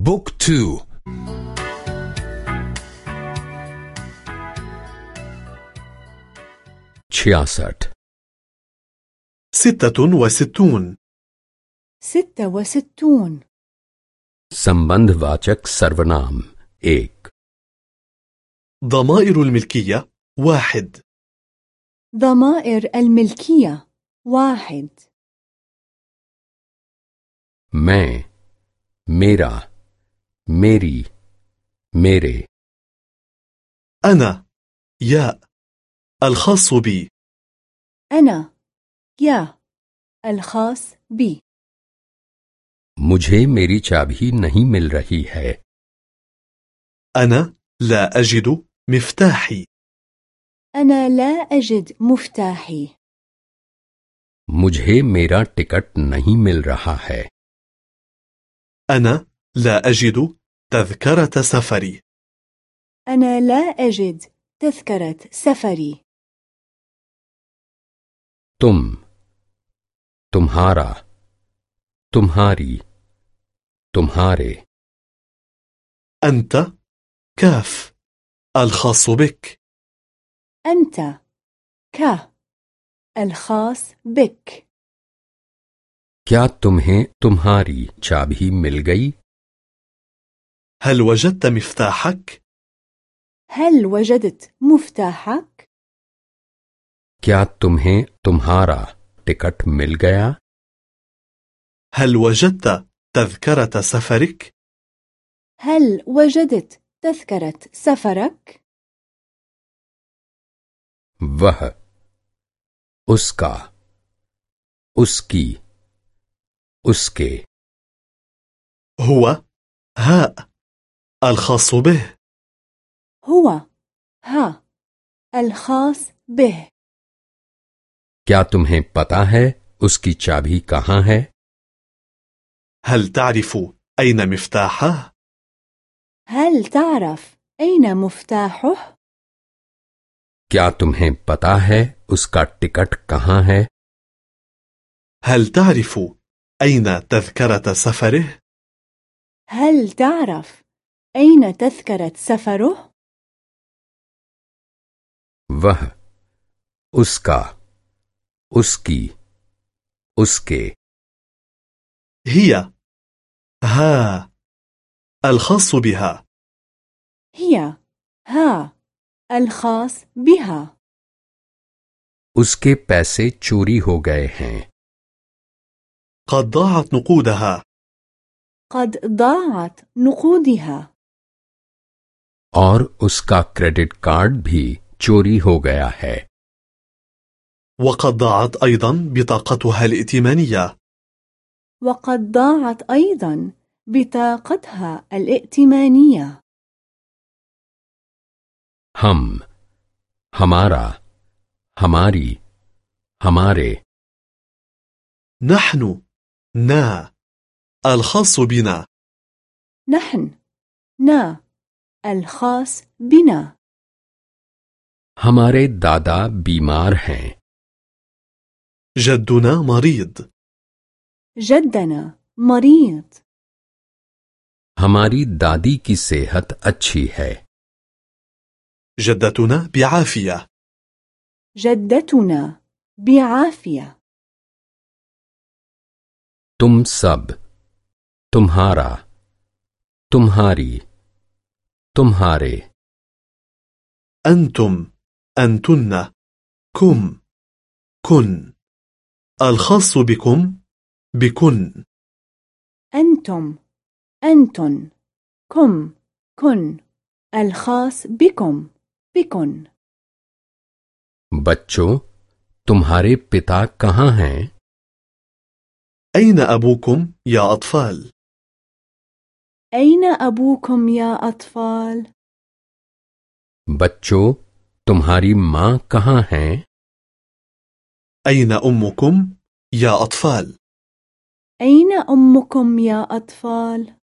بوك تو छियासठ ستة وستون ستة وستون संबंधवाचक सर्वनाम एक ضمائر الملكية واحد ضمائر الملكية واحد मैं मेरा मेरी मेरे أنا يا الخاص بي أنا يا الخاص بي मुझे मेरी चाबी नहीं मिल रही है أنا لا أجد مفتاحي أنا لا أجد مفتاحي मुझे मेरा टिकट नहीं मिल रहा है أنا لا أجد تذكرة سفري أنا لا أجد تذكرة سفري तुम तुम्हारा तुम्हारी तुम्हारे أنت كاف الخاص بك أنت ك الخاص بك क्या तुम्हें तुम्हारी चाबी मिल गई هل وجدت مفتاحك؟ هل وجدت مفتاحك؟ क्या तुम्हें तुम्हारा टिकट मिल गया هل وجدت تذكرة سفرك؟ هل وجدت تذكرة سفرك؟ वह उसका उसकी उसके هو هاء الخاص به هو ها الخاص به क्या तुम्हें पता है उसकी चाबी कहाँ है هل تعرف أين مفتاحه؟ هل تعرف أين مفتاحه؟ क्या तुम्हें पता है उसका टिकट कहाँ है هل تعرف أين تذكرة سفره؟ هل تعرف أين تذكرة سفره؟ वह उसका उसकी उसके هي ها الخاص بها هي ها الخاص بها उसके पैसे चोरी हो गए हैं قد ضاعت نقودها قد ضاعت نقودها और उसका क्रेडिट कार्ड भी चोरी हो गया है وقد ضاعت أيضا بطاقتها الائتمانية وقد ضاعت أيضا بطاقتها الائتمانية हम हमारा हमारी हमारे نحن نا الخاص بنا نحن نا الخاص بنا हमारे दादा बीमार हैं جدنا مريض جدنا مريض हमारी दादी की सेहत अच्छी है جدتنا بعافية جدتنا بعافية तुम सब तुम्हारा तुम्हारी तुम्हारे أنتم أنتن كم كن الخاص بكم بكن أنتم أنتن كم كن الخاص بكم بكن बच्चों तुम्हारे पिता कहाँ हैं أين أبوكم يا أطفال؟ أين أبوكم يا أطفال؟ بچو تمہاری ماں کہاں ہیں؟ أين أمكم يا أطفال؟ أين أمكم يا أطفال؟